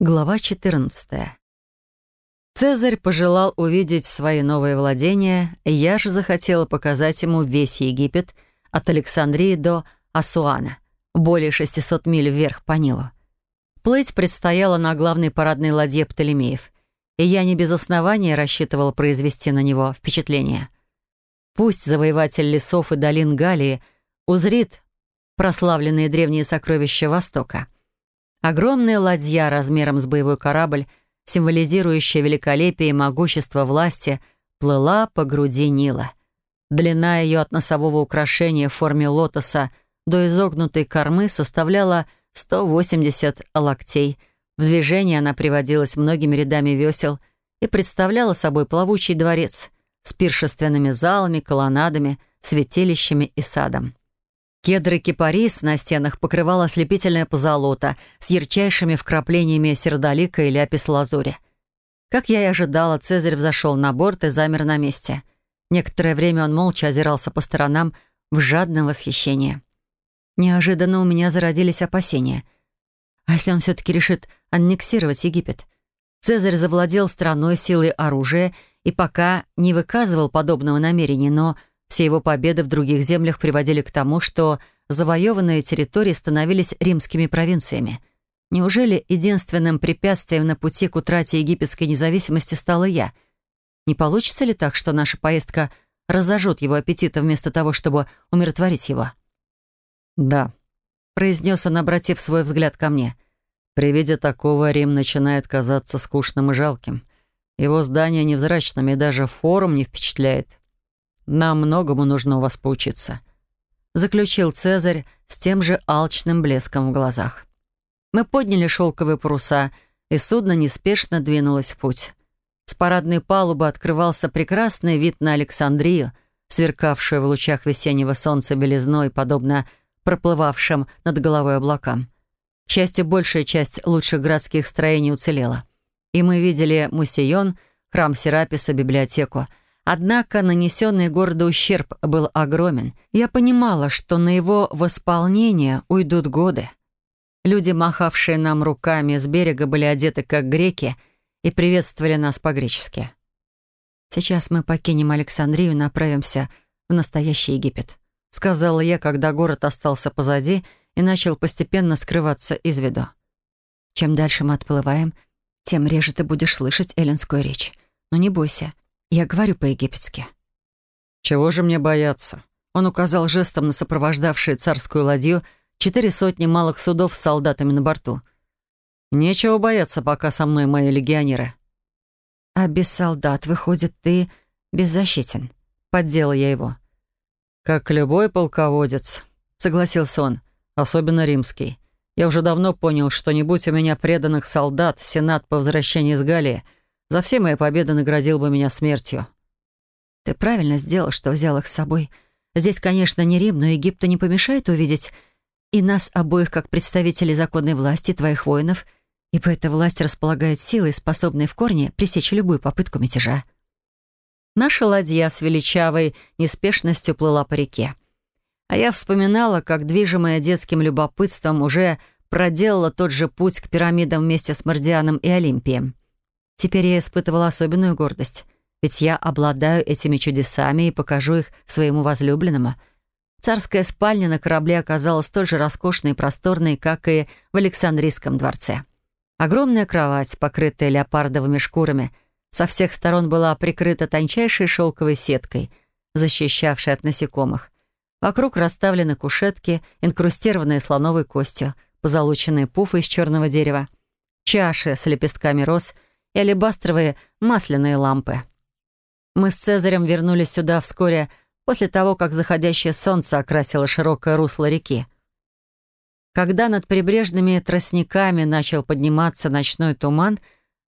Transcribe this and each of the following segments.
Глава 14. Цезарь пожелал увидеть свои новые владения, я же захотела показать ему весь Египет от Александрии до Асуана, более 600 миль вверх по Нилу. Плыть предстояло на главной парадной ладье Птолемеев, и я не без основания рассчитывала произвести на него впечатление. Пусть завоеватель лесов и долин Галии узрит прославленные древние сокровища Востока — Огромная ладья размером с боевой корабль, символизирующая великолепие и могущество власти, плыла по груди Нила. Длина ее от носового украшения в форме лотоса до изогнутой кормы составляла 180 локтей. В движении она приводилась многими рядами весел и представляла собой плавучий дворец с пиршественными залами, колоннадами, святилищами и садом. Кедры кипарис на стенах покрывала ослепительная позолота с ярчайшими вкраплениями сердолика и ляпис лазури. Как я и ожидала, Цезарь взошел на борт и замер на месте. Некоторое время он молча озирался по сторонам в жадном восхищении. Неожиданно у меня зародились опасения. А если он все-таки решит аннексировать Египет? Цезарь завладел страной силой оружия и пока не выказывал подобного намерения, но все его победы в других землях приводили к тому, что завоеванные территории становились римскими провинциями. Неужели единственным препятствием на пути к утрате египетской независимости стала я? Не получится ли так, что наша поездка разожжет его аппетита вместо того, чтобы умиротворить его? «Да», — произнес он, обратив свой взгляд ко мне. «При виде такого Рим начинает казаться скучным и жалким. Его здания невзрачными, и даже форум не впечатляет. Нам многому нужно у вас поучиться», — заключил Цезарь с тем же алчным блеском в глазах. Мы подняли шелковые паруса, и судно неспешно двинулось в путь. С парадной палубы открывался прекрасный вид на Александрию, сверкавшую в лучах весеннего солнца белизной, подобно проплывавшим над головой облакам. К счастью, большая часть лучших городских строений уцелела. И мы видели Мусион, храм Сераписа, библиотеку — Однако нанесенный городу ущерб был огромен. Я понимала, что на его восполнение уйдут годы. Люди, махавшие нам руками с берега, были одеты как греки и приветствовали нас по-гречески. «Сейчас мы покинем Александрию и направимся в настоящий Египет», сказала я, когда город остался позади и начал постепенно скрываться из виду. «Чем дальше мы отплываем, тем реже ты будешь слышать эллинскую речь. Но не бойся, я говорю по-египетски. «Чего же мне бояться?» Он указал жестом на сопровождавшие царскую ладью четыре сотни малых судов с солдатами на борту. «Нечего бояться, пока со мной мои легионеры». «А без солдат, выходит, ты беззащитен», — Подделал я его. «Как любой полководец», — согласился он, — «особенно римский. Я уже давно понял, что не будь у меня преданных солдат, Сенат по возвращении с Галлии за все мои победы наградил бы меня смертью. Ты правильно сделал, что взял их с собой. Здесь, конечно, не Рим, но Египта не помешает увидеть и нас обоих как представителей законной власти, твоих воинов, ибо эта власть располагает силой, способной в корне пресечь любую попытку мятежа. Наша ладья с величавой неспешностью плыла по реке. А я вспоминала, как, движимая детским любопытством, уже проделала тот же путь к пирамидам вместе с Мордианом и Олимпием. Теперь я испытывала особенную гордость, ведь я обладаю этими чудесами и покажу их своему возлюбленному. Царская спальня на корабле оказалась столь же роскошной и просторной, как и в Александрийском дворце. Огромная кровать, покрытая леопардовыми шкурами, со всех сторон была прикрыта тончайшей шелковой сеткой, защищавшей от насекомых. Вокруг расставлены кушетки, инкрустированные слоновой костью, позолоченные пуфы из черного дерева, чаши с лепестками роз — и алебастровые масляные лампы. Мы с Цезарем вернулись сюда вскоре после того, как заходящее солнце окрасило широкое русло реки. Когда над прибрежными тростниками начал подниматься ночной туман,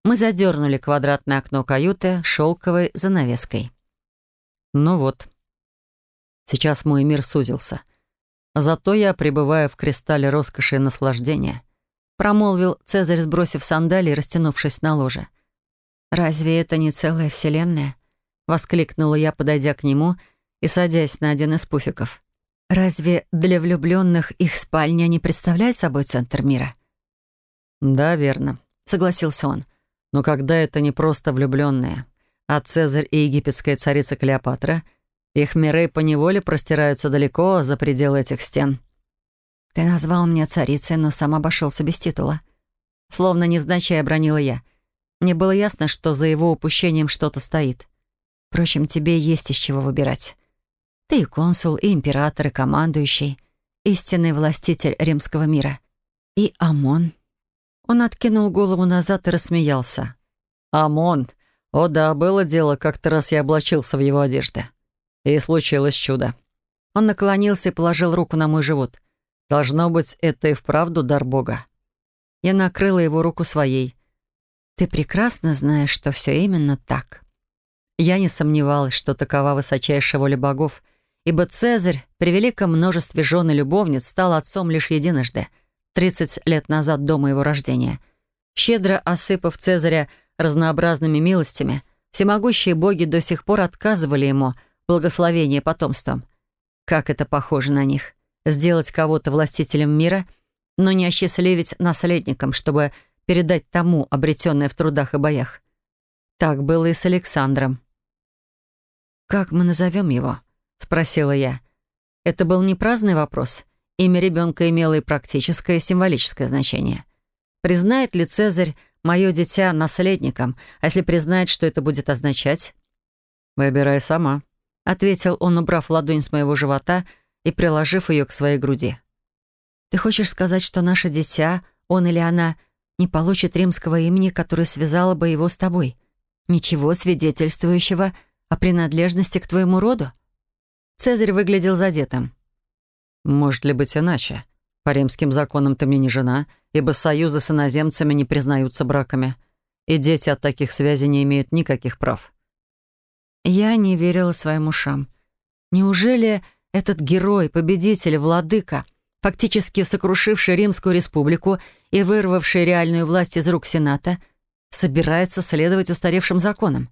мы задернули квадратное окно каюты шелковой занавеской. Ну вот. Сейчас мой мир сузился. Зато я пребываю в кристалле роскоши и наслаждения промолвил Цезарь, сбросив сандалии и растянувшись на ложе. «Разве это не целая вселенная?» — воскликнула я, подойдя к нему и садясь на один из пуфиков. «Разве для влюбленных их спальня не представляет собой центр мира?» «Да, верно», — согласился он. «Но когда это не просто влюбленные, а Цезарь и египетская царица Клеопатра, их миры поневоле простираются далеко за пределы этих стен». «Ты назвал меня царицей, но сам обошелся без титула». Словно невзначай обронила я. Мне было ясно, что за его упущением что-то стоит. Впрочем, тебе есть из чего выбирать. Ты и консул, и император, и командующий, истинный властитель римского мира. И ОМОН. Он откинул голову назад и рассмеялся. «ОМОН! О да, было дело, как-то раз я облачился в его одежды. И случилось чудо». Он наклонился и положил руку на мой живот. Должно быть, это и вправду дар Бога. Я накрыла его руку своей. Ты прекрасно знаешь, что все именно так. Я не сомневалась, что такова высочайшая воля богов, ибо Цезарь при великом множестве жен и любовниц стал отцом лишь единожды, 30 лет назад до моего рождения. Щедро осыпав Цезаря разнообразными милостями, всемогущие боги до сих пор отказывали ему благословение потомством. Как это похоже на них сделать кого-то властителем мира, но не осчастливить наследником, чтобы передать тому, обретенное в трудах и боях. Так было и с Александром. «Как мы назовем его?» — спросила я. Это был не праздный вопрос. Имя ребенка имело и практическое, и символическое значение. Признает ли Цезарь мое дитя наследником, а если признает, что это будет означать? «Выбирай сама», — ответил он, убрав ладонь с моего живота — и приложив ее к своей груди. «Ты хочешь сказать, что наше дитя, он или она, не получит римского имени, которое связало бы его с тобой? Ничего свидетельствующего о принадлежности к твоему роду?» Цезарь выглядел задетым. «Может ли быть иначе? По римским законам ты мне не жена, ибо союзы с иноземцами не признаются браками, и дети от таких связей не имеют никаких прав». Я не верила своим ушам. Неужели этот герой, победитель, владыка, фактически сокрушивший Римскую республику и вырвавший реальную власть из рук Сената, собирается следовать устаревшим законам.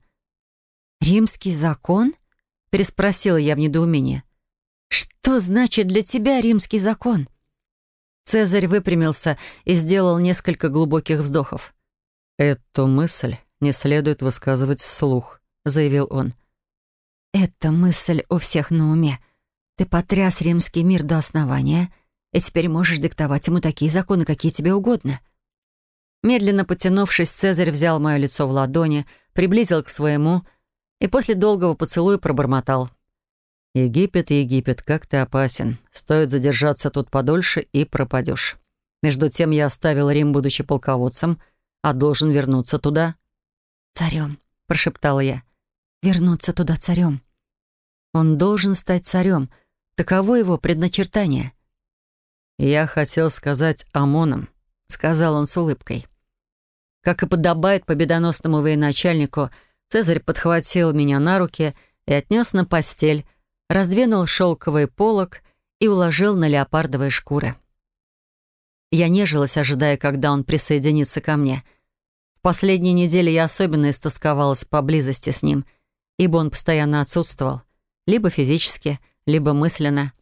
«Римский закон?» — переспросила я в недоумении. «Что значит для тебя римский закон?» Цезарь выпрямился и сделал несколько глубоких вздохов. «Эту мысль не следует высказывать вслух», — заявил он. «Эта мысль у всех на уме», ты потряс римский мир до основания, и теперь можешь диктовать ему такие законы, какие тебе угодно». Медленно потянувшись, Цезарь взял мое лицо в ладони, приблизил к своему и после долгого поцелуя пробормотал. «Египет, Египет, как ты опасен. Стоит задержаться тут подольше и пропадешь. Между тем я оставил Рим, будучи полководцем, а должен вернуться туда». «Царем», — Прошептал я. «Вернуться туда царем». «Он должен стать царем», — Таково его предначертание. «Я хотел сказать ОМОНом», — сказал он с улыбкой. Как и подобает победоносному военачальнику, Цезарь подхватил меня на руки и отнес на постель, раздвинул шелковый полог и уложил на леопардовые шкуры. Я нежилась, ожидая, когда он присоединится ко мне. В последние недели я особенно истосковалась по близости с ним, ибо он постоянно отсутствовал, либо физически, либо либо мысленно.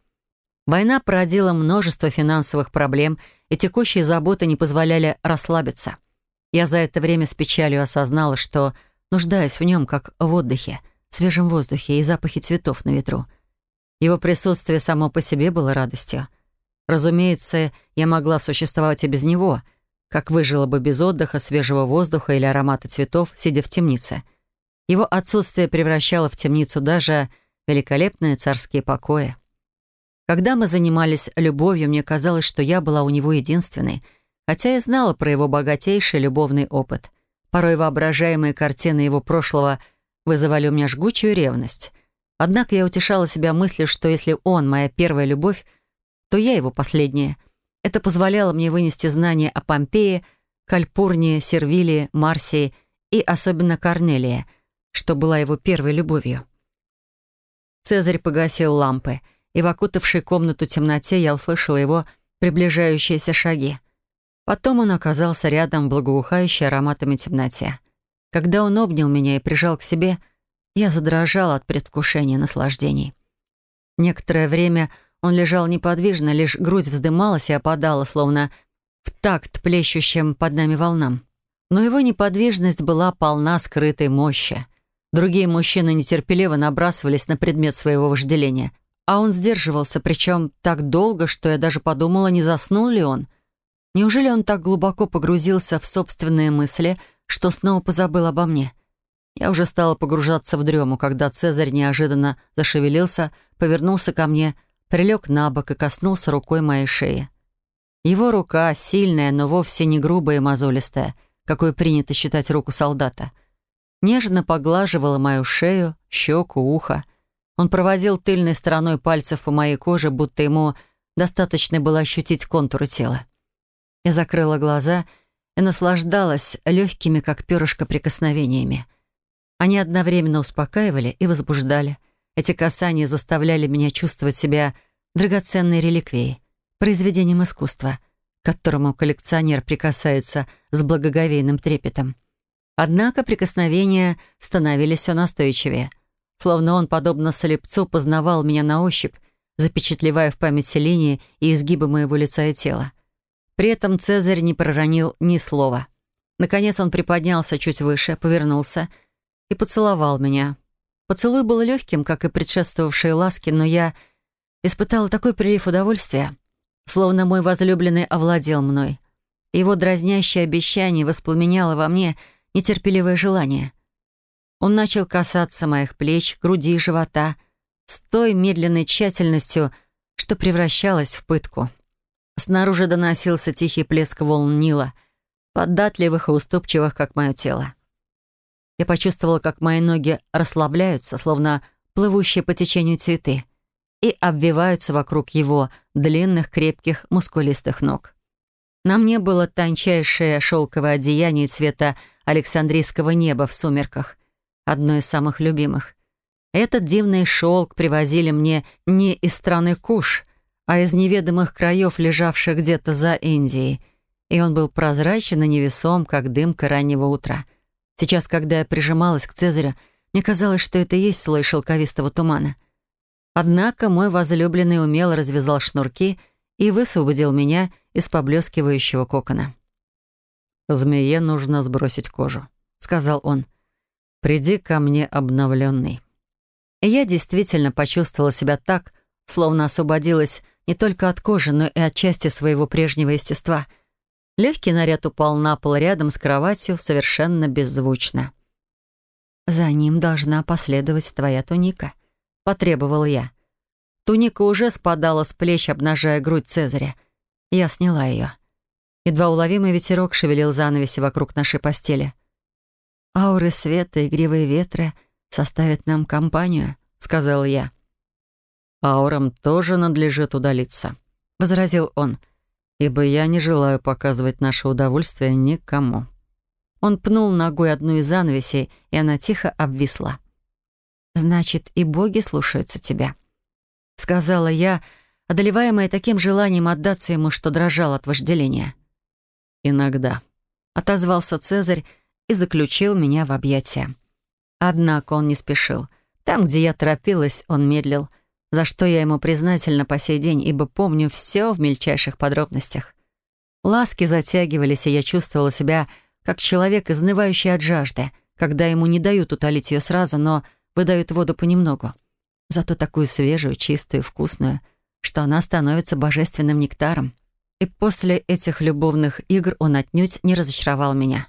Война породила множество финансовых проблем, и текущие заботы не позволяли расслабиться. Я за это время с печалью осознала, что нуждаюсь в нем как в отдыхе, свежем воздухе и запахе цветов на ветру. Его присутствие само по себе было радостью. Разумеется, я могла существовать и без него, как выжила бы без отдыха, свежего воздуха или аромата цветов, сидя в темнице. Его отсутствие превращало в темницу даже великолепные царские покои. Когда мы занимались любовью, мне казалось, что я была у него единственной, хотя я знала про его богатейший любовный опыт. Порой воображаемые картины его прошлого вызывали у меня жгучую ревность. Однако я утешала себя мыслью, что если он моя первая любовь, то я его последняя. Это позволяло мне вынести знания о Помпее, Кальпурнии, Сервилии, Марсии и особенно Корнелии, что была его первой любовью. Цезарь погасил лампы, и в окутавшей комнату темноте я услышала его приближающиеся шаги. Потом он оказался рядом в благоухающей ароматами темноте. Когда он обнял меня и прижал к себе, я задрожала от предвкушения наслаждений. Некоторое время он лежал неподвижно, лишь грудь вздымалась и опадала, словно в такт плещущим под нами волнам. Но его неподвижность была полна скрытой мощи. Другие мужчины нетерпеливо набрасывались на предмет своего вожделения. А он сдерживался, причем так долго, что я даже подумала, не заснул ли он. Неужели он так глубоко погрузился в собственные мысли, что снова позабыл обо мне? Я уже стала погружаться в дрему, когда Цезарь неожиданно зашевелился, повернулся ко мне, прилег на бок и коснулся рукой моей шеи. Его рука сильная, но вовсе не грубая и мозолистая, какой принято считать руку солдата — нежно поглаживала мою шею, щеку, ухо. Он проводил тыльной стороной пальцев по моей коже, будто ему достаточно было ощутить контуры тела. Я закрыла глаза и наслаждалась легкими, как перышко, прикосновениями. Они одновременно успокаивали и возбуждали. Эти касания заставляли меня чувствовать себя драгоценной реликвией, произведением искусства, к которому коллекционер прикасается с благоговейным трепетом. Однако прикосновения становились все настойчивее. Словно он, подобно слепцу, познавал меня на ощупь, запечатлевая в памяти линии и изгибы моего лица и тела. При этом Цезарь не проронил ни слова. Наконец он приподнялся чуть выше, повернулся и поцеловал меня. Поцелуй был легким, как и предшествовавшие ласки, но я испытала такой прилив удовольствия, словно мой возлюбленный овладел мной. Его дразнящее обещание воспламеняло во мне — нетерпеливое желание. Он начал касаться моих плеч, груди и живота с той медленной тщательностью, что превращалась в пытку. Снаружи доносился тихий плеск волн Нила, податливых и уступчивых, как мое тело. Я почувствовала, как мои ноги расслабляются, словно плывущие по течению цветы, и обвиваются вокруг его длинных, крепких, мускулистых ног. На мне было тончайшее шелковое одеяние цвета Александрийского неба в сумерках, одно из самых любимых. Этот дивный шелк привозили мне не из страны Куш, а из неведомых краев, лежавших где-то за Индией, и он был прозрачен и невесом, как дымка раннего утра. Сейчас, когда я прижималась к Цезарю, мне казалось, что это и есть слой шелковистого тумана. Однако мой возлюбленный умело развязал шнурки и высвободил меня — из поблескивающего кокона. «Змее нужно сбросить кожу», — сказал он. «Приди ко мне обновленный». Я действительно почувствовала себя так, словно освободилась не только от кожи, но и от части своего прежнего естества. Легкий наряд упал на пол рядом с кроватью совершенно беззвучно. «За ним должна последовать твоя туника», — потребовала я. Туника уже спадала с плеч, обнажая грудь Цезаря, я сняла ее. Едва уловимый ветерок шевелил занавеси вокруг нашей постели. «Ауры света, и игривые ветры составят нам компанию», — сказал я. «Аурам тоже надлежит удалиться», — возразил он, «ибо я не желаю показывать наше удовольствие никому». Он пнул ногой одну из занавесей, и она тихо обвисла. «Значит, и боги слушаются тебя», — сказала я, — одолеваемая таким желанием отдаться ему, что дрожал от вожделения. «Иногда», — отозвался Цезарь и заключил меня в объятия. Однако он не спешил. Там, где я торопилась, он медлил, за что я ему признательна по сей день, ибо помню все в мельчайших подробностях. Ласки затягивались, и я чувствовала себя как человек, изнывающий от жажды, когда ему не дают утолить ее сразу, но выдают воду понемногу. Зато такую свежую, чистую, вкусную — что она становится божественным нектаром. И после этих любовных игр он отнюдь не разочаровал меня.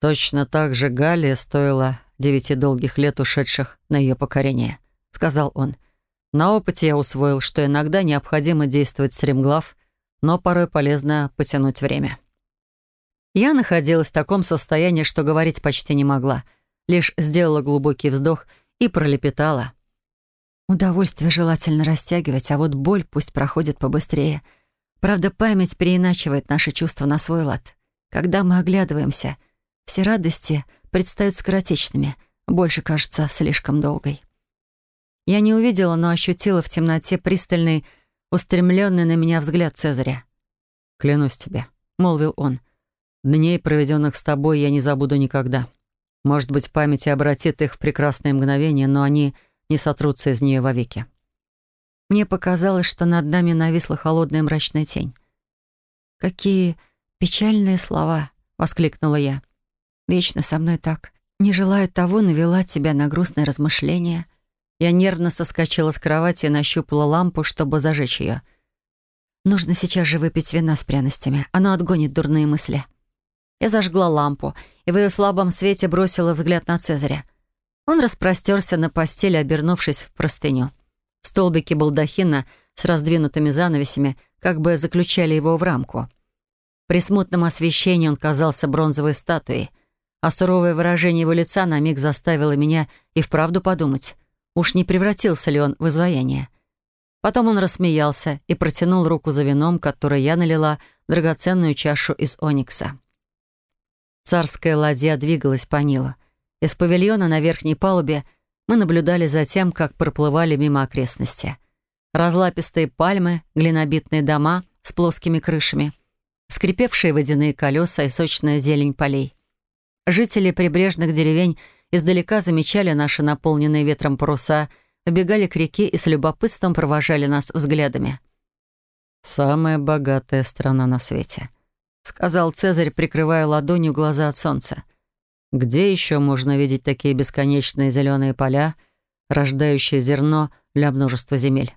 «Точно так же Галия стоила девяти долгих лет, ушедших на ее покорение», — сказал он. «На опыте я усвоил, что иногда необходимо действовать стремглав, но порой полезно потянуть время». Я находилась в таком состоянии, что говорить почти не могла, лишь сделала глубокий вздох и пролепетала — Удовольствие желательно растягивать, а вот боль пусть проходит побыстрее. Правда, память переиначивает наши чувства на свой лад. Когда мы оглядываемся, все радости предстают скоротечными, больше кажется слишком долгой. Я не увидела, но ощутила в темноте пристальный, устремленный на меня взгляд Цезаря. «Клянусь тебе», — молвил он, — «дней, проведенных с тобой, я не забуду никогда. Может быть, память и обратит их в прекрасные мгновения, но они не сотрутся из нее вовеки. Мне показалось, что над нами нависла холодная мрачная тень. «Какие печальные слова!» — воскликнула я. «Вечно со мной так. Не желая того, навела тебя на грустное размышление». Я нервно соскочила с кровати и нащупала лампу, чтобы зажечь ее. «Нужно сейчас же выпить вина с пряностями. Оно отгонит дурные мысли». Я зажгла лампу и в ее слабом свете бросила взгляд на Цезаря. Он распростерся на постели, обернувшись в простыню. Столбики балдахина с раздвинутыми занавесями как бы заключали его в рамку. При смутном освещении он казался бронзовой статуей, а суровое выражение его лица на миг заставило меня и вправду подумать, уж не превратился ли он в изваяние. Потом он рассмеялся и протянул руку за вином, которое я налила в драгоценную чашу из оникса. Царская ладья двигалась по Нилу. Из павильона на верхней палубе мы наблюдали за тем, как проплывали мимо окрестности. Разлапистые пальмы, глинобитные дома с плоскими крышами, скрипевшие водяные колеса и сочная зелень полей. Жители прибрежных деревень издалека замечали наши наполненные ветром паруса, выбегали к реке и с любопытством провожали нас взглядами. «Самая богатая страна на свете», — сказал Цезарь, прикрывая ладонью глаза от солнца. Где еще можно видеть такие бесконечные зеленые поля, рождающие зерно для множества земель?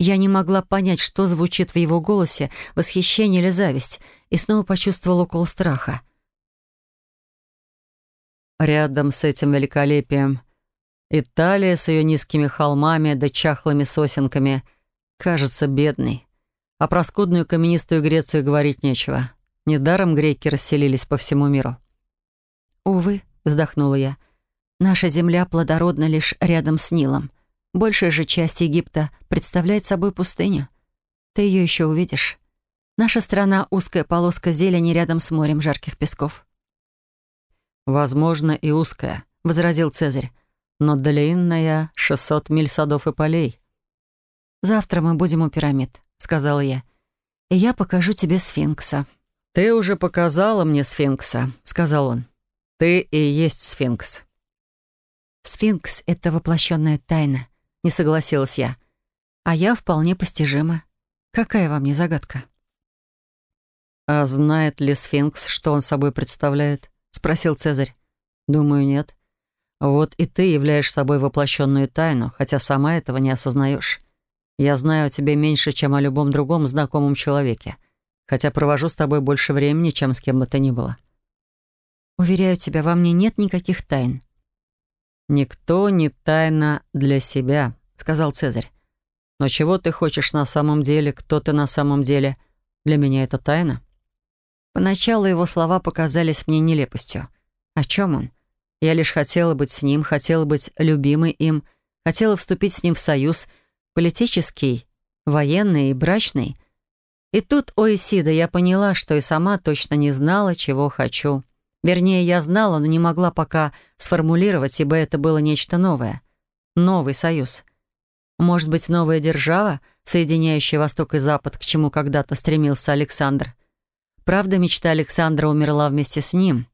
Я не могла понять, что звучит в его голосе, восхищение или зависть, и снова почувствовала укол страха. Рядом с этим великолепием Италия с ее низкими холмами да чахлыми сосенками кажется бедной. А про скудную каменистую Грецию говорить нечего. Недаром греки расселились по всему миру. «Увы», — вздохнула я, — «наша земля плодородна лишь рядом с Нилом. Большая же часть Египта представляет собой пустыню. Ты ее еще увидишь. Наша страна — узкая полоска зелени рядом с морем жарких песков». «Возможно, и узкая», — возразил Цезарь, «но длинная — 600 миль садов и полей». «Завтра мы будем у пирамид», — сказала я, «и я покажу тебе сфинкса». «Ты уже показала мне сфинкса», — сказал он. Ты и есть сфинкс. Сфинкс — это воплощенная тайна, не согласилась я. А я вполне постижима. Какая вам не загадка? А знает ли сфинкс, что он собой представляет? Спросил Цезарь. Думаю, нет. Вот и ты являешь собой воплощенную тайну, хотя сама этого не осознаешь. Я знаю о тебе меньше, чем о любом другом знакомом человеке, хотя провожу с тобой больше времени, чем с кем бы то ни было. Уверяю тебя, во мне нет никаких тайн». «Никто не тайна для себя», — сказал Цезарь. «Но чего ты хочешь на самом деле, кто ты на самом деле? Для меня это тайна». Поначалу его слова показались мне нелепостью. О чем он? Я лишь хотела быть с ним, хотела быть любимой им, хотела вступить с ним в союз, политический, военный и брачный. И тут, о Оисида, я поняла, что и сама точно не знала, чего хочу. Вернее, я знала, но не могла пока сформулировать, ибо это было нечто новое. Новый союз. Может быть, новая держава, соединяющая Восток и Запад, к чему когда-то стремился Александр. Правда, мечта Александра умерла вместе с ним.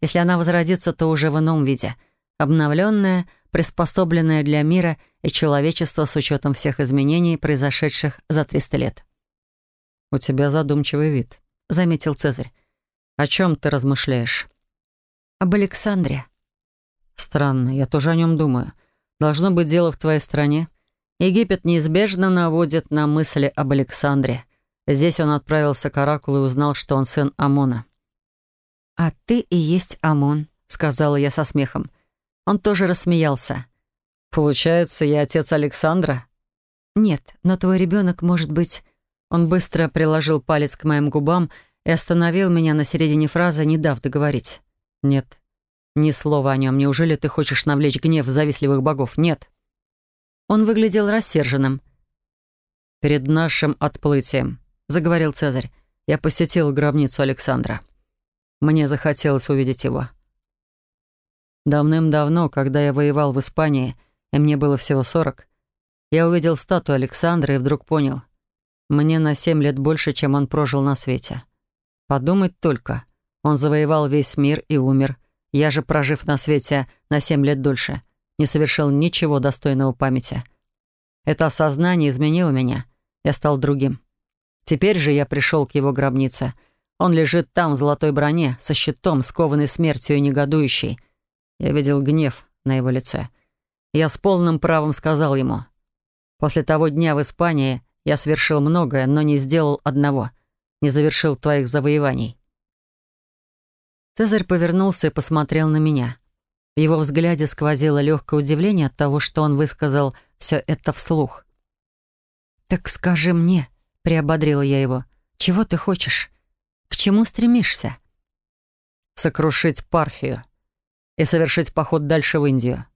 Если она возродится, то уже в ином виде. Обновленная, приспособленная для мира и человечества с учетом всех изменений, произошедших за 300 лет. «У тебя задумчивый вид», — заметил Цезарь. «О чем ты размышляешь?» «Об Александре». «Странно, я тоже о нем думаю. Должно быть дело в твоей стране. Египет неизбежно наводит на мысли об Александре. Здесь он отправился к Оракулу и узнал, что он сын Амона». «А ты и есть Амон», — сказала я со смехом. Он тоже рассмеялся. «Получается, я отец Александра?» «Нет, но твой ребенок может быть...» Он быстро приложил палец к моим губам и остановил меня на середине фразы, не дав договорить. «Нет, ни слова о нем. Неужели ты хочешь навлечь гнев завистливых богов? Нет». Он выглядел рассерженным. «Перед нашим отплытием», — заговорил Цезарь, — «я посетил гробницу Александра. Мне захотелось увидеть его». Давным-давно, когда я воевал в Испании, и мне было всего сорок, я увидел статую Александра и вдруг понял, мне на семь лет больше, чем он прожил на свете. Подумать только. Он завоевал весь мир и умер. Я же, прожив на свете на семь лет дольше, не совершил ничего достойного памяти. Это осознание изменило меня. Я стал другим. Теперь же я пришел к его гробнице. Он лежит там, в золотой броне, со щитом, скованный смертью и негодующий. Я видел гнев на его лице. Я с полным правом сказал ему. «После того дня в Испании я совершил многое, но не сделал одного — не завершил твоих завоеваний». Цезарь повернулся и посмотрел на меня. В его взгляде сквозило легкое удивление от того, что он высказал все это вслух. «Так скажи мне», — приободрила я его, — «чего ты хочешь? К чему стремишься?» «Сокрушить Парфию и совершить поход дальше в Индию».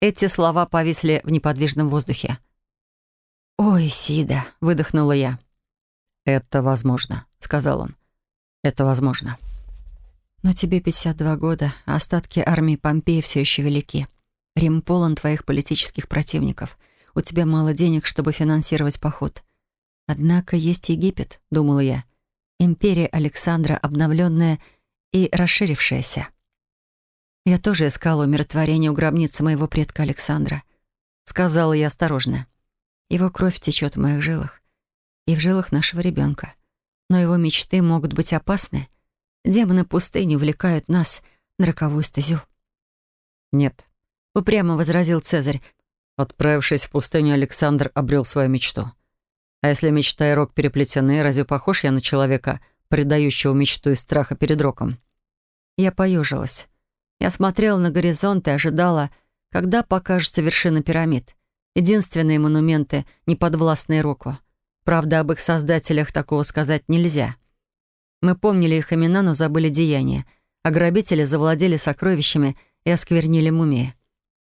Эти слова повисли в неподвижном воздухе. «Ой, Сида», — выдохнула я. «Это возможно», — сказал он. «Это возможно». «Но тебе 52 года, а остатки армии Помпеи все еще велики. Рим полон твоих политических противников. У тебя мало денег, чтобы финансировать поход. Однако есть Египет», — думала я. «Империя Александра, обновленная и расширившаяся». «Я тоже искала умиротворение у гробницы моего предка Александра», — сказала я осторожно. «Его кровь течет в моих жилах и в жилах нашего ребенка. Но его мечты могут быть опасны. Демоны пустыни увлекают нас на роковую стезю. «Нет», — упрямо возразил Цезарь. Отправившись в пустыню, Александр обрел свою мечту. А если мечта и рок переплетены, разве похож я на человека, предающего мечту из страха перед роком? Я поежилась. Я смотрела на горизонт и ожидала, когда покажется вершина пирамид. Единственные монументы, неподвластные подвластные — Правда, об их создателях такого сказать нельзя. Мы помнили их имена, но забыли деяния. А грабители завладели сокровищами и осквернили мумии.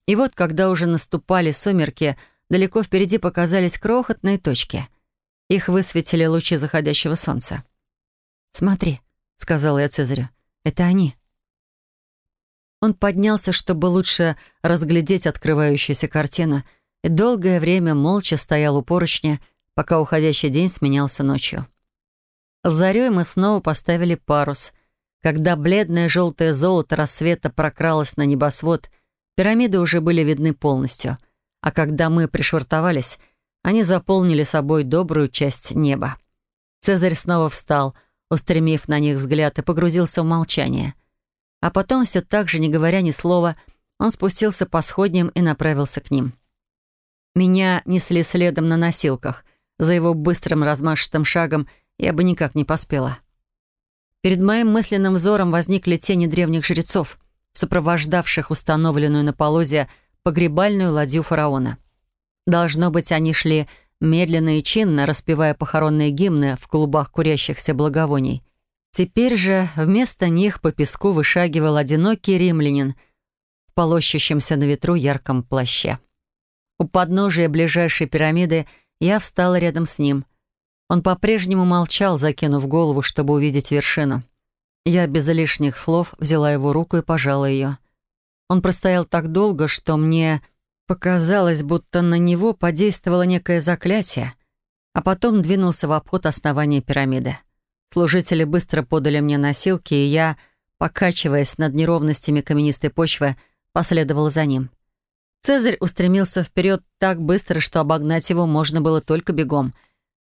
И вот, когда уже наступали сумерки, далеко впереди показались крохотные точки. Их высветили лучи заходящего солнца. «Смотри», — сказал я Цезарю, — «это они». Он поднялся, чтобы лучше разглядеть открывающуюся картину, и долгое время молча стоял у поручня, пока уходящий день сменялся ночью. С зарей мы снова поставили парус. Когда бледное желтое золото рассвета прокралось на небосвод, пирамиды уже были видны полностью, а когда мы пришвартовались, они заполнили собой добрую часть неба. Цезарь снова встал, устремив на них взгляд, и погрузился в молчание. А потом, все так же, не говоря ни слова, он спустился по сходням и направился к ним. Меня несли следом на носилках, за его быстрым размашистым шагом я бы никак не поспела. Перед моим мысленным взором возникли тени древних жрецов, сопровождавших установленную на полозе погребальную ладью фараона. Должно быть, они шли медленно и чинно, распевая похоронные гимны в клубах курящихся благовоний. Теперь же вместо них по песку вышагивал одинокий римлянин в полощущемся на ветру ярком плаще. У подножия ближайшей пирамиды я встала рядом с ним. Он по-прежнему молчал, закинув голову, чтобы увидеть вершину. Я без лишних слов взяла его руку и пожала ее. Он простоял так долго, что мне показалось, будто на него подействовало некое заклятие, а потом двинулся в обход основания пирамиды. Служители быстро подали мне носилки, и я, покачиваясь над неровностями каменистой почвы, последовала за ним. Цезарь устремился вперед так быстро, что обогнать его можно было только бегом.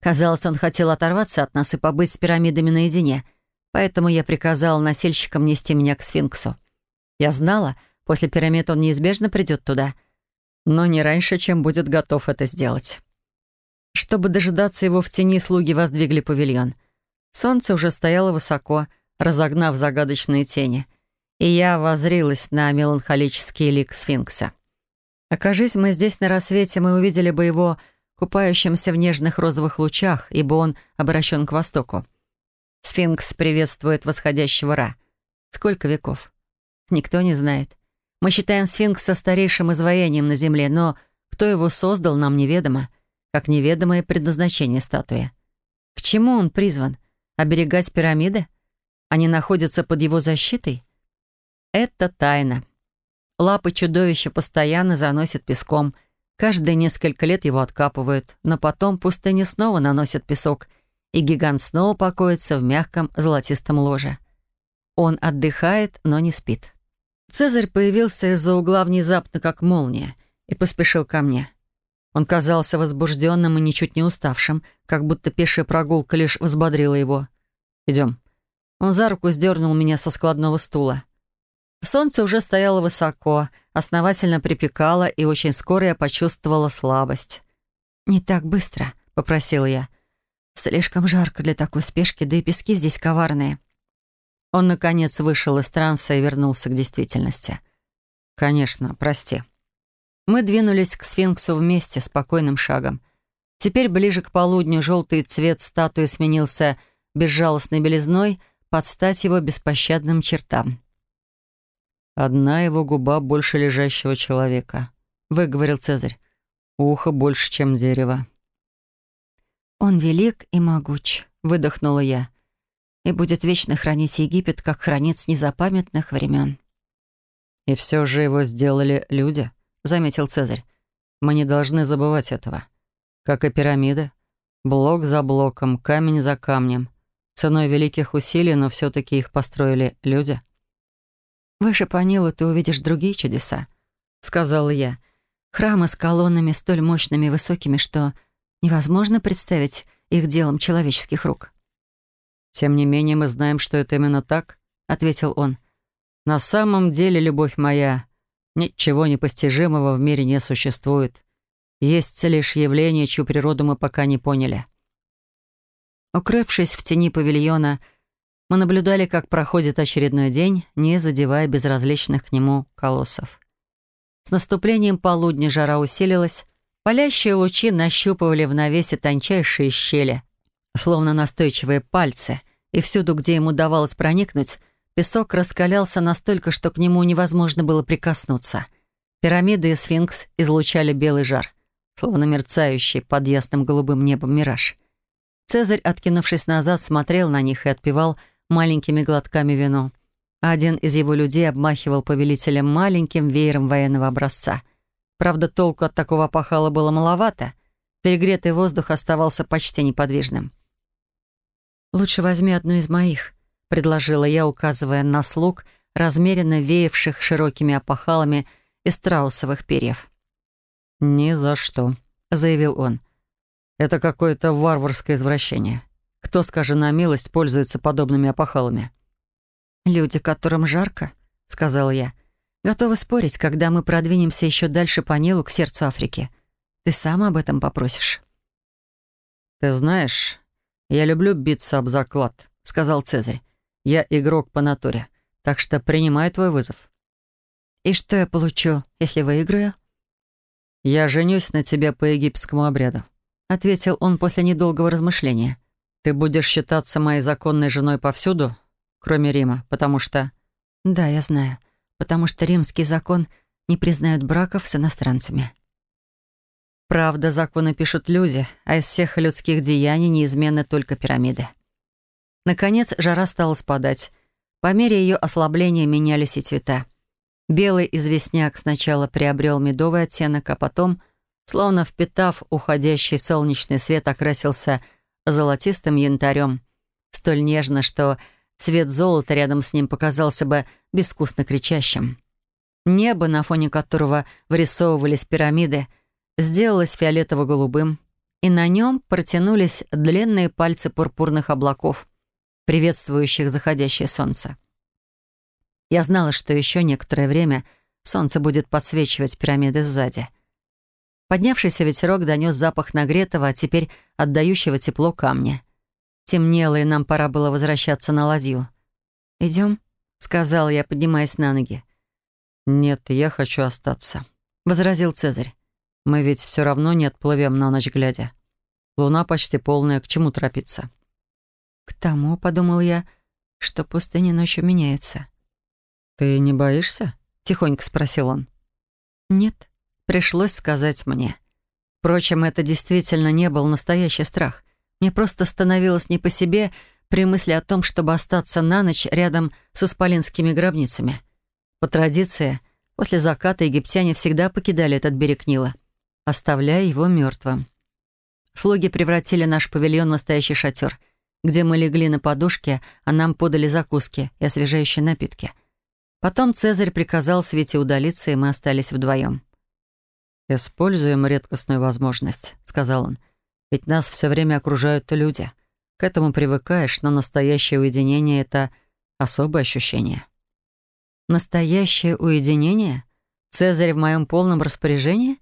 Казалось, он хотел оторваться от нас и побыть с пирамидами наедине, поэтому я приказала носильщикам нести меня к сфинксу. Я знала, после пирамид он неизбежно придет туда, но не раньше, чем будет готов это сделать. Чтобы дожидаться его в тени, слуги воздвигли павильон. Солнце уже стояло высоко, разогнав загадочные тени, и я возрилась на меланхолический лик сфинкса. Окажись мы здесь на рассвете, мы увидели бы его купающимся в нежных розовых лучах, ибо он обращен к востоку. Сфинкс приветствует восходящего Ра. Сколько веков? Никто не знает. Мы считаем сфинкса старейшим изваянием на Земле, но кто его создал, нам неведомо, как неведомое предназначение статуи. К чему он призван? Оберегать пирамиды? Они находятся под его защитой? Это тайна. Лапы чудовища постоянно заносят песком. Каждые несколько лет его откапывают, но потом пустыни снова наносят песок, и гигант снова покоится в мягком золотистом ложе. Он отдыхает, но не спит. Цезарь появился из-за угла внезапно, как молния, и поспешил ко мне. Он казался возбужденным и ничуть не уставшим, как будто пешая прогулка лишь взбодрила его. «Идем». Он за руку сдернул меня со складного стула. Солнце уже стояло высоко, основательно припекало, и очень скоро я почувствовала слабость. «Не так быстро», — попросил я. «Слишком жарко для такой спешки, да и пески здесь коварные». Он, наконец, вышел из транса и вернулся к действительности. «Конечно, прости». Мы двинулись к сфинксу вместе, спокойным шагом. Теперь ближе к полудню желтый цвет статуи сменился безжалостной белизной под стать его беспощадным чертам. Одна его губа больше лежащего человека. Выговорил Цезарь. Ухо больше, чем дерево. «Он велик и могуч», — выдохнула я, «и будет вечно хранить Египет, как хранит с незапамятных времен». «И все же его сделали люди», — заметил Цезарь. «Мы не должны забывать этого. Как и пирамиды. Блок за блоком, камень за камнем. Ценой великих усилий, но все-таки их построили люди». «Выше по Нилу ты увидишь другие чудеса», — сказала я. «Храмы с колоннами столь мощными и высокими, что невозможно представить их делом человеческих рук». «Тем не менее мы знаем, что это именно так», — ответил он. «На самом деле, любовь моя, ничего непостижимого в мире не существует. Есть лишь явление, чью природу мы пока не поняли». Укрывшись в тени павильона, — мы наблюдали, как проходит очередной день, не задевая безразличных к нему колоссов. С наступлением полудня жара усилилась, палящие лучи нащупывали в навесе тончайшие щели, словно настойчивые пальцы, и всюду, где ему давалось проникнуть, песок раскалялся настолько, что к нему невозможно было прикоснуться. Пирамиды и сфинкс излучали белый жар, словно мерцающий под ясным голубым небом мираж. Цезарь, откинувшись назад, смотрел на них и отпевал — маленькими глотками вино. Один из его людей обмахивал повелителя маленьким веером военного образца. Правда, толку от такого пахала было маловато. Перегретый воздух оставался почти неподвижным. «Лучше возьми одну из моих», — предложила я, указывая на слуг, размеренно веявших широкими опахалами из страусовых перьев. «Ни за что», — заявил он. «Это какое-то варварское извращение. Кто, скажи на милость, пользуется подобными опахалами? «Люди, которым жарко», — сказал я. «Готовы спорить, когда мы продвинемся еще дальше по Нилу к сердцу Африки. Ты сам об этом попросишь». «Ты знаешь, я люблю биться об заклад», — сказал Цезарь. «Я игрок по натуре, так что принимаю твой вызов». «И что я получу, если выиграю?» «Я женюсь на тебе по египетскому обряду», — ответил он после недолгого размышления. «Ты будешь считаться моей законной женой повсюду, кроме Рима, потому что...» «Да, я знаю. Потому что римский закон не признает браков с иностранцами». «Правда, законы пишут люди, а из всех людских деяний неизменны только пирамиды». Наконец, жара стала спадать. По мере ее ослабления менялись и цвета. Белый известняк сначала приобрел медовый оттенок, а потом, словно впитав уходящий солнечный свет, окрасился золотистым янтарем. Столь нежно, что цвет золота рядом с ним показался бы безвкусно кричащим. Небо, на фоне которого вырисовывались пирамиды, сделалось фиолетово-голубым, и на нем протянулись длинные пальцы пурпурных облаков, приветствующих заходящее солнце. Я знала, что еще некоторое время солнце будет подсвечивать пирамиды сзади — Поднявшийся ветерок донес запах нагретого, а теперь отдающего тепло камня. Темнело, и нам пора было возвращаться на ладью. «Идем?» — сказал я, поднимаясь на ноги. «Нет, я хочу остаться», — возразил Цезарь. «Мы ведь все равно не отплывем на ночь глядя. Луна почти полная, к чему торопиться?» «К тому», — подумал я, — «что пустыня ночью меняется». «Ты не боишься?» — тихонько спросил он. «Нет», пришлось сказать мне. Впрочем, это действительно не был настоящий страх. Мне просто становилось не по себе при мысли о том, чтобы остаться на ночь рядом с исполинскими гробницами. По традиции, после заката египтяне всегда покидали этот берег Нила, оставляя его мертвым. Слуги превратили наш павильон в настоящий шатер, где мы легли на подушке, а нам подали закуски и освежающие напитки. Потом Цезарь приказал Свете удалиться, и мы остались вдвоем. «Используем редкостную возможность», — сказал он. «Ведь нас все время окружают люди. К этому привыкаешь, но настоящее уединение — это особое ощущение». «Настоящее уединение? Цезарь в моем полном распоряжении?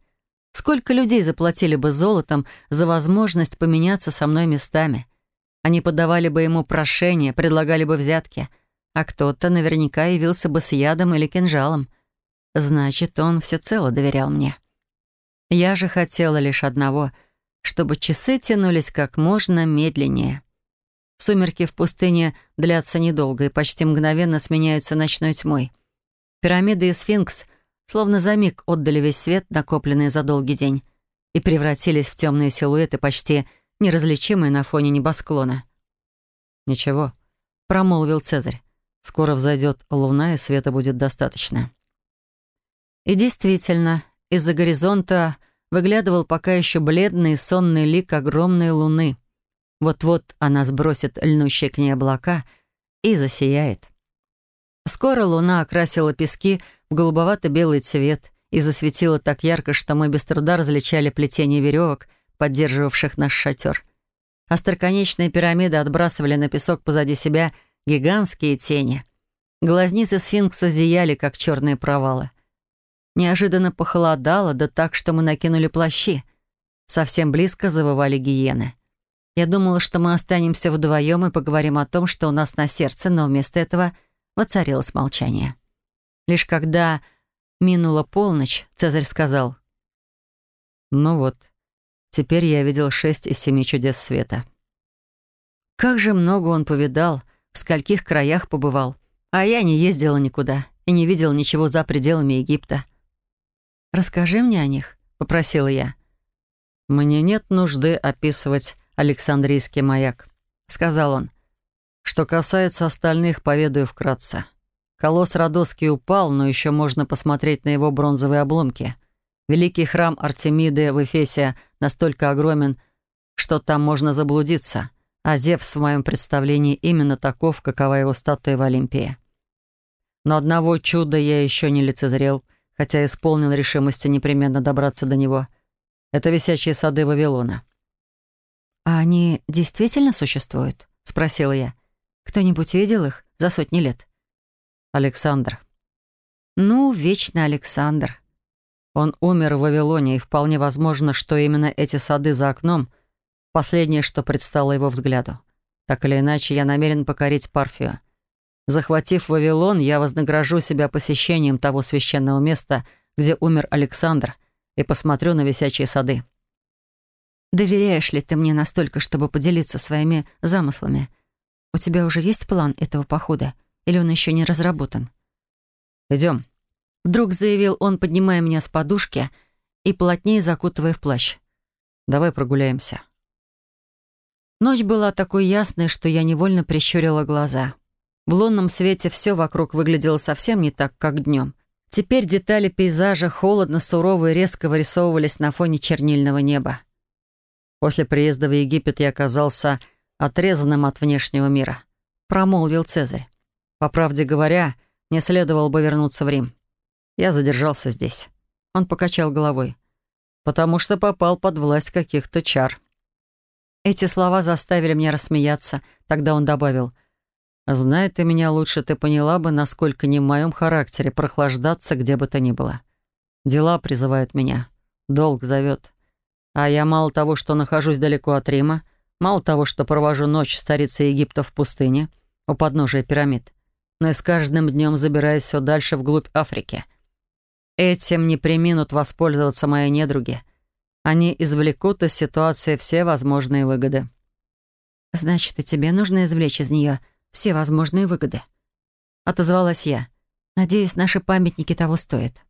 Сколько людей заплатили бы золотом за возможность поменяться со мной местами? Они подавали бы ему прошение, предлагали бы взятки, а кто-то наверняка явился бы с ядом или кинжалом. Значит, он всецело доверял мне». Я же хотела лишь одного — чтобы часы тянулись как можно медленнее. Сумерки в пустыне длятся недолго и почти мгновенно сменяются ночной тьмой. Пирамиды и сфинкс словно за миг отдали весь свет, накопленный за долгий день, и превратились в темные силуэты, почти неразличимые на фоне небосклона. «Ничего», — промолвил Цезарь. «Скоро взойдет луна, и света будет достаточно». И действительно, из-за горизонта выглядывал пока еще бледный сонный лик огромной луны. Вот-вот она сбросит льнущие к ней облака и засияет. Скоро луна окрасила пески в голубовато-белый цвет и засветила так ярко, что мы без труда различали плетение веревок, поддерживавших наш шатер. Остроконечные пирамиды отбрасывали на песок позади себя гигантские тени. Глазницы сфинкса зияли, как черные провалы — Неожиданно похолодало, да так, что мы накинули плащи. Совсем близко завывали гиены. Я думала, что мы останемся вдвоем и поговорим о том, что у нас на сердце, но вместо этого воцарилось молчание. Лишь когда минула полночь, Цезарь сказал. «Ну вот, теперь я видел шесть из семи чудес света». Как же много он повидал, в скольких краях побывал. А я не ездила никуда и не видела ничего за пределами Египта. «Расскажи мне о них», — попросила я. «Мне нет нужды описывать Александрийский маяк», — сказал он. «Что касается остальных, поведаю вкратце. Колосс Родоский упал, но еще можно посмотреть на его бронзовые обломки. Великий храм Артемиды в Эфесе настолько огромен, что там можно заблудиться, а Зевс в моем представлении именно таков, какова его статуя в Олимпии. Но одного чуда я еще не лицезрел — хотя исполнен решимости непременно добраться до него. Это висячие сады Вавилона. «А они действительно существуют?» — спросила я. «Кто-нибудь видел их за сотни лет?» «Александр». «Ну, вечно Александр». Он умер в Вавилоне, и вполне возможно, что именно эти сады за окном — последнее, что предстало его взгляду. Так или иначе, я намерен покорить Парфию — Захватив Вавилон, я вознагражу себя посещением того священного места, где умер Александр, и посмотрю на висячие сады. Доверяешь ли ты мне настолько, чтобы поделиться своими замыслами? У тебя уже есть план этого похода? Или он еще не разработан? Идем. Вдруг заявил он, поднимая меня с подушки и плотнее закутывая в плащ. Давай прогуляемся. Ночь была такой ясной, что я невольно прищурила глаза. В лунном свете все вокруг выглядело совсем не так, как днем. Теперь детали пейзажа холодно, сурово и резко вырисовывались на фоне чернильного неба. «После приезда в Египет я оказался отрезанным от внешнего мира», — промолвил Цезарь. «По правде говоря, не следовало бы вернуться в Рим. Я задержался здесь». Он покачал головой. «Потому что попал под власть каких-то чар». Эти слова заставили меня рассмеяться. Тогда он добавил — Зная ты меня лучше, ты поняла бы, насколько не в моем характере прохлаждаться где бы то ни было. Дела призывают меня, долг зовет. А я мало того, что нахожусь далеко от Рима, мало того, что провожу ночь старицы Египта в пустыне, у подножия пирамид, но и с каждым днем забираюсь все дальше вглубь Африки. Этим не приминут воспользоваться мои недруги. Они извлекут из ситуации все возможные выгоды. «Значит, и тебе нужно извлечь из нее все возможные выгоды. Отозвалась я. Надеюсь, наши памятники того стоят.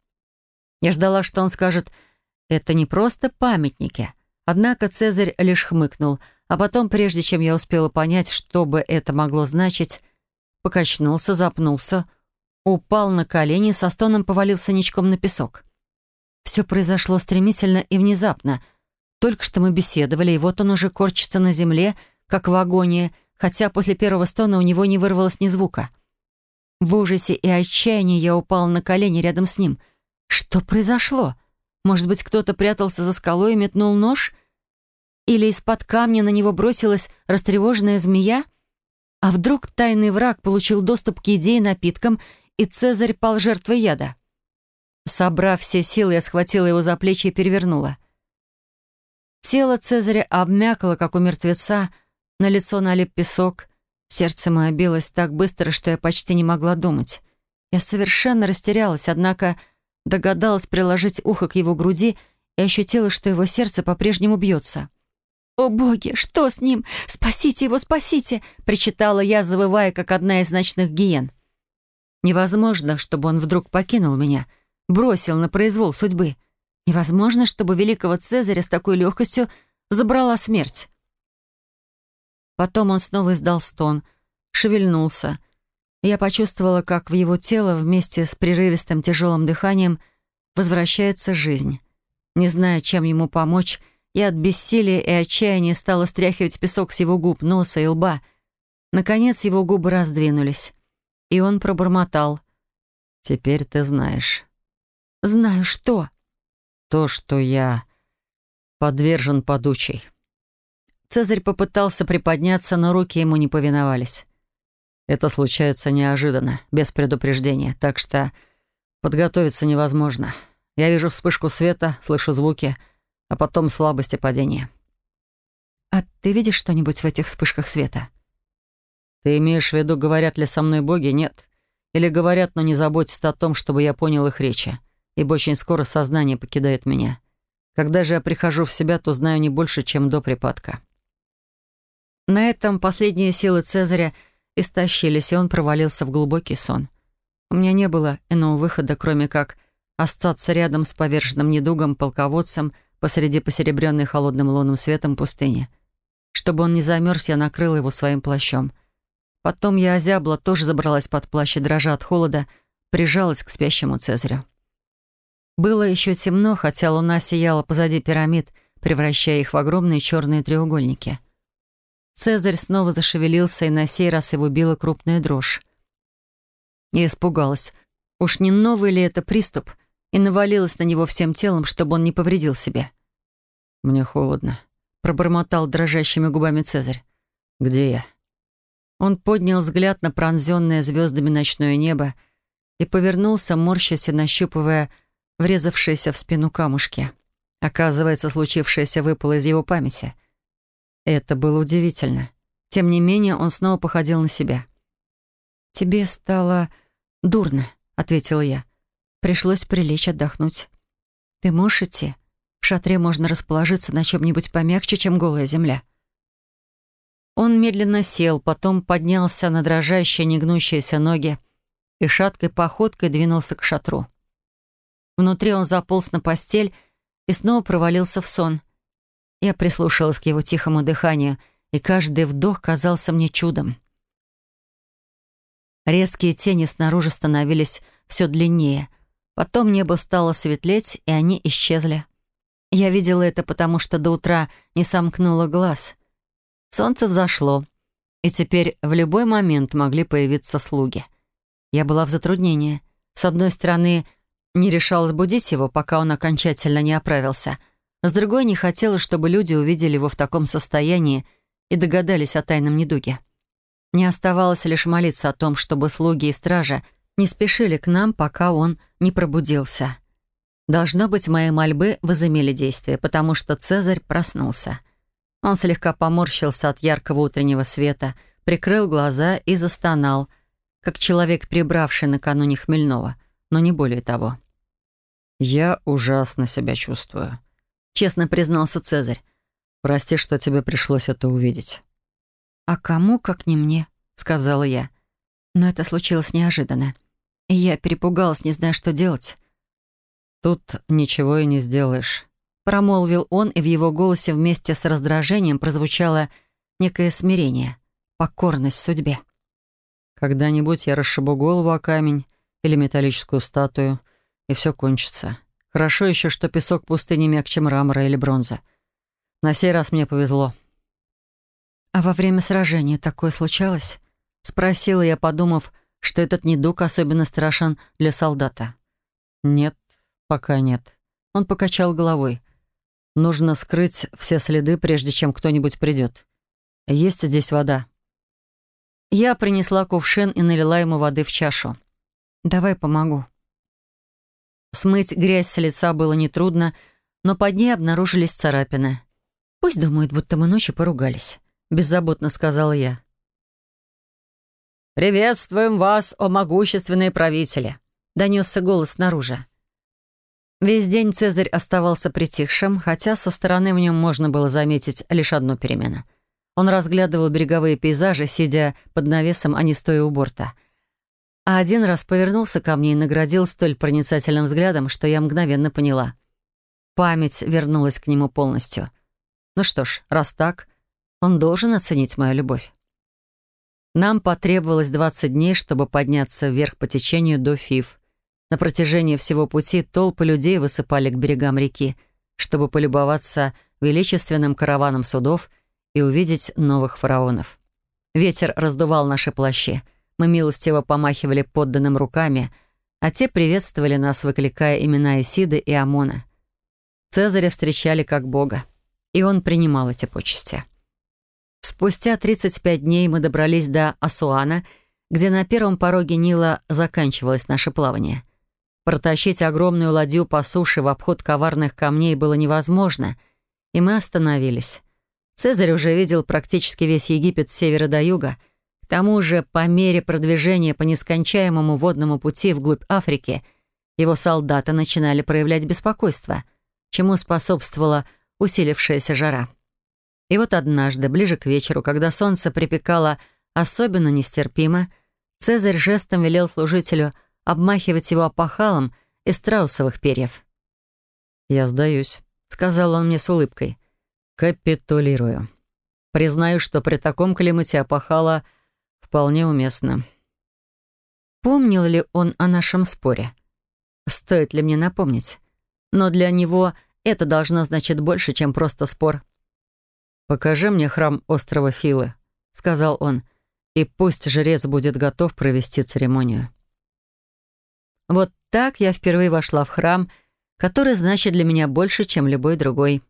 Я ждала, что он скажет, это не просто памятники. Однако Цезарь лишь хмыкнул, а потом, прежде чем я успела понять, что бы это могло значить, покачнулся, запнулся, упал на колени и со стоном повалился ничком на песок. Все произошло стремительно и внезапно. Только что мы беседовали, и вот он уже корчится на земле, как в агонии, хотя после первого стона у него не вырвалось ни звука. В ужасе и отчаянии я упал на колени рядом с ним. Что произошло? Может быть, кто-то прятался за скалой и метнул нож? Или из-под камня на него бросилась растревоженная змея? А вдруг тайный враг получил доступ к еде и напиткам, и Цезарь пал жертвой яда? Собрав все силы, я схватила его за плечи и перевернула. Тело Цезаря обмякло, как у мертвеца, на лицо налип песок. Сердце мое билось так быстро, что я почти не могла думать. Я совершенно растерялась, однако догадалась приложить ухо к его груди и ощутила, что его сердце по-прежнему бьется. «О боги, что с ним? Спасите его, спасите!» — причитала я, завывая, как одна из ночных гиен. Невозможно, чтобы он вдруг покинул меня, бросил на произвол судьбы. Невозможно, чтобы великого Цезаря с такой легкостью забрала смерть. Потом он снова издал стон, шевельнулся. Я почувствовала, как в его тело вместе с прерывистым тяжелым дыханием возвращается жизнь. Не зная, чем ему помочь, я от бессилия и отчаяния стала стряхивать песок с его губ, носа и лба. Наконец его губы раздвинулись, и он пробормотал. «Теперь ты знаешь». «Знаю что?» «То, что я подвержен подучей». Цезарь попытался приподняться, но руки ему не повиновались. Это случается неожиданно, без предупреждения, так что подготовиться невозможно. Я вижу вспышку света, слышу звуки, а потом слабость и падение. «А ты видишь что-нибудь в этих вспышках света?» «Ты имеешь в виду, говорят ли со мной боги? Нет. Или говорят, но не заботятся о том, чтобы я понял их речи, ибо очень скоро сознание покидает меня. Когда же я прихожу в себя, то знаю не больше, чем до припадка». На этом последние силы Цезаря истощились, и он провалился в глубокий сон. У меня не было иного выхода, кроме как остаться рядом с поверженным недугом полководцем посреди посеребренной холодным лунным светом пустыни. Чтобы он не замерз, я накрыла его своим плащом. Потом я озябла, тоже забралась под плащ и, дрожа от холода, прижалась к спящему Цезарю. Было еще темно, хотя луна сияла позади пирамид, превращая их в огромные черные треугольники — Цезарь снова зашевелился, и на сей раз его била крупная дрожь. Я испугалась. Уж не новый ли это приступ? И навалилась на него всем телом, чтобы он не повредил себе. «Мне холодно», — пробормотал дрожащими губами Цезарь. «Где я?» Он поднял взгляд на пронзенное звездами ночное небо и повернулся, морщась и нащупывая врезавшиеся в спину камушки. Оказывается, случившееся выпало из его памяти. Это было удивительно. Тем не менее, он снова походил на себя. «Тебе стало дурно», — ответила я. «Пришлось прилечь отдохнуть. Ты можешь идти? В шатре можно расположиться на чем-нибудь помягче, чем голая земля». Он медленно сел, потом поднялся на дрожащие, негнущиеся ноги и шаткой походкой двинулся к шатру. Внутри он заполз на постель и снова провалился в сон — я прислушалась к его тихому дыханию, и каждый вдох казался мне чудом. Резкие тени снаружи становились все длиннее. Потом небо стало светлеть, и они исчезли. Я видела это, потому что до утра не сомкнула глаз. Солнце взошло, и теперь в любой момент могли появиться слуги. Я была в затруднении. С одной стороны, не решалась будить его, пока он окончательно не оправился — а с другой, не хотелось, чтобы люди увидели его в таком состоянии и догадались о тайном недуге. Не оставалось лишь молиться о том, чтобы слуги и стража не спешили к нам, пока он не пробудился. Должно быть, мои мольбы возымели действие, потому что Цезарь проснулся. Он слегка поморщился от яркого утреннего света, прикрыл глаза и застонал, как человек, прибравший накануне хмельного, но не более того. «Я ужасно себя чувствую», честно признался Цезарь. «Прости, что тебе пришлось это увидеть». «А кому, как не мне?» — сказала я. Но это случилось неожиданно. И я перепугалась, не зная, что делать. «Тут ничего и не сделаешь», — промолвил он, и в его голосе вместе с раздражением прозвучало некое смирение, покорность судьбе. «Когда-нибудь я расшибу голову о камень или металлическую статую, и все кончится. Хорошо еще, что песок пустыни мягче мрамора или бронзы. На сей раз мне повезло. «А во время сражения такое случалось?» — спросила я, подумав, что этот недуг особенно страшен для солдата. «Нет, пока нет». Он покачал головой. «Нужно скрыть все следы, прежде чем кто-нибудь придет. Есть здесь вода?» Я принесла кувшин и налила ему воды в чашу. «Давай помогу». Смыть грязь с лица было нетрудно, но под ней обнаружились царапины. «Пусть думают, будто мы ночью поругались», — беззаботно сказала я. «Приветствуем вас, о могущественные правители!» — донесся голос снаружи. Весь день Цезарь оставался притихшим, хотя со стороны в нем можно было заметить лишь одну перемену. Он разглядывал береговые пейзажи, сидя под навесом, а не стоя у борта а один раз повернулся ко мне и наградил столь проницательным взглядом, что я мгновенно поняла. Память вернулась к нему полностью. Ну что ж, раз так, он должен оценить мою любовь. Нам потребовалось 20 дней, чтобы подняться вверх по течению до Фив. На протяжении всего пути толпы людей высыпали к берегам реки, чтобы полюбоваться величественным караваном судов и увидеть новых фараонов. Ветер раздувал наши плащи — мы милостиво помахивали подданным руками, а те приветствовали нас, выкликая имена Исиды и Амона. Цезаря встречали как бога, и он принимал эти почести. Спустя 35 дней мы добрались до Асуана, где на первом пороге Нила заканчивалось наше плавание. Протащить огромную ладью по суше в обход коварных камней было невозможно, и мы остановились. Цезарь уже видел практически весь Египет с севера до юга — к тому же, по мере продвижения по нескончаемому водному пути вглубь Африки, его солдаты начинали проявлять беспокойство, чему способствовала усилившаяся жара. И вот однажды, ближе к вечеру, когда солнце припекало особенно нестерпимо, Цезарь жестом велел служителю обмахивать его опахалом из страусовых перьев. «Я сдаюсь», — сказал он мне с улыбкой. «Капитулирую. Признаю, что при таком климате опахала — вполне уместно. Помнил ли он о нашем споре? Стоит ли мне напомнить? Но для него это должно значить больше, чем просто спор. «Покажи мне храм острова Филы», — сказал он, «и пусть жрец будет готов провести церемонию». Вот так я впервые вошла в храм, который значит для меня больше, чем любой другой.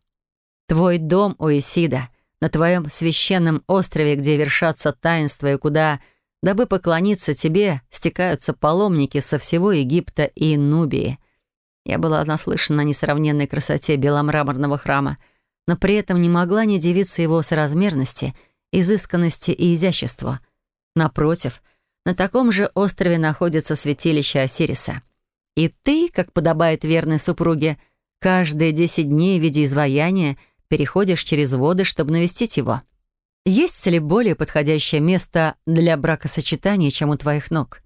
«Твой дом, Оисида», — на твоем священном острове, где вершатся таинства и куда, дабы поклониться тебе, стекаются паломники со всего Египта и Нубии. Я была наслышана о несравненной красоте беломраморного храма, но при этом не могла не дивиться его соразмерности, изысканности и изящества. Напротив, на таком же острове находится святилище Осириса. И ты, как подобает верной супруге, каждые десять дней в виде изваяния — переходишь через воды, чтобы навестить его. Есть ли более подходящее место для бракосочетания, чем у твоих ног?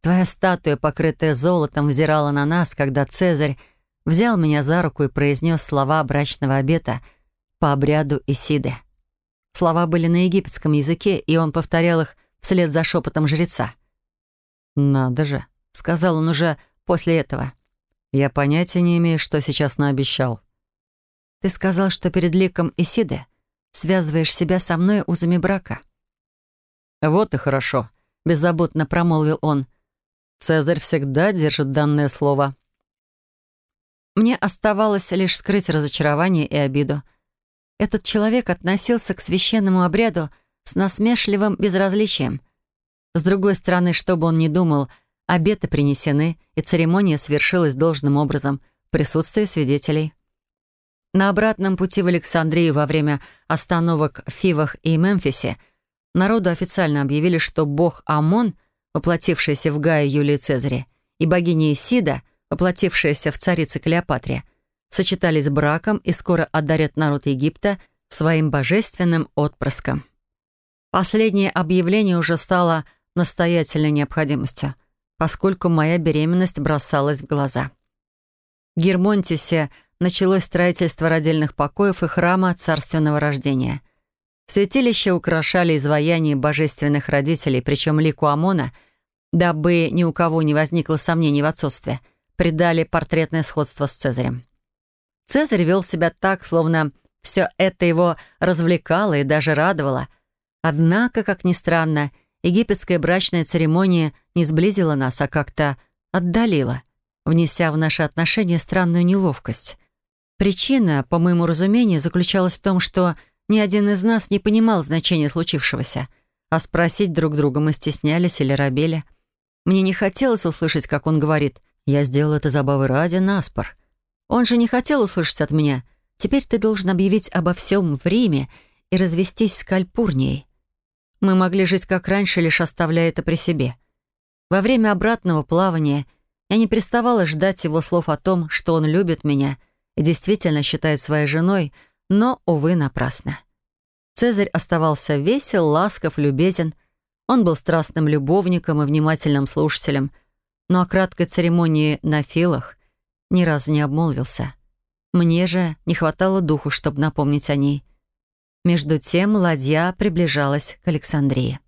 Твоя статуя, покрытая золотом, взирала на нас, когда Цезарь взял меня за руку и произнес слова брачного обета по обряду Исиды. Слова были на египетском языке, и он повторял их вслед за шепотом жреца. «Надо же», — сказал он уже после этого. «Я понятия не имею, что сейчас наобещал». Ты сказал, что перед ликом Исиды связываешь себя со мной узами брака». «Вот и хорошо», — беззаботно промолвил он. «Цезарь всегда держит данное слово». Мне оставалось лишь скрыть разочарование и обиду. Этот человек относился к священному обряду с насмешливым безразличием. С другой стороны, что бы он ни думал, обеты принесены, и церемония свершилась должным образом в присутствии свидетелей. На обратном пути в Александрию во время остановок в Фивах и Мемфисе народу официально объявили, что бог Амон, воплотившийся в Гае Юлии Цезаре, и богиня Исида, воплотившаяся в царице Клеопатре, сочетались браком и скоро одарят народ Египта своим божественным отпрыском. Последнее объявление уже стало настоятельной необходимостью, поскольку моя беременность бросалась в глаза. В Гермонтисе – началось строительство родильных покоев и храма царственного рождения. Святилище украшали изваяния божественных родителей, причем лику Амона, дабы ни у кого не возникло сомнений в отцовстве, придали портретное сходство с Цезарем. Цезарь вел себя так, словно все это его развлекало и даже радовало. Однако, как ни странно, египетская брачная церемония не сблизила нас, а как-то отдалила, внеся в наши отношения странную неловкость. Причина, по моему разумению, заключалась в том, что ни один из нас не понимал значения случившегося, а спросить друг друга мы стеснялись или робели. Мне не хотелось услышать, как он говорит «Я сделал это забавы ради, наспор». Он же не хотел услышать от меня «Теперь ты должен объявить обо всем в Риме и развестись с Кальпурнией». Мы могли жить как раньше, лишь оставляя это при себе. Во время обратного плавания я не переставала ждать его слов о том, что он любит меня — действительно считает своей женой, но, увы, напрасно. Цезарь оставался весел, ласков, любезен. Он был страстным любовником и внимательным слушателем, но о краткой церемонии на филах ни разу не обмолвился. Мне же не хватало духу, чтобы напомнить о ней. Между тем ладья приближалась к Александрии.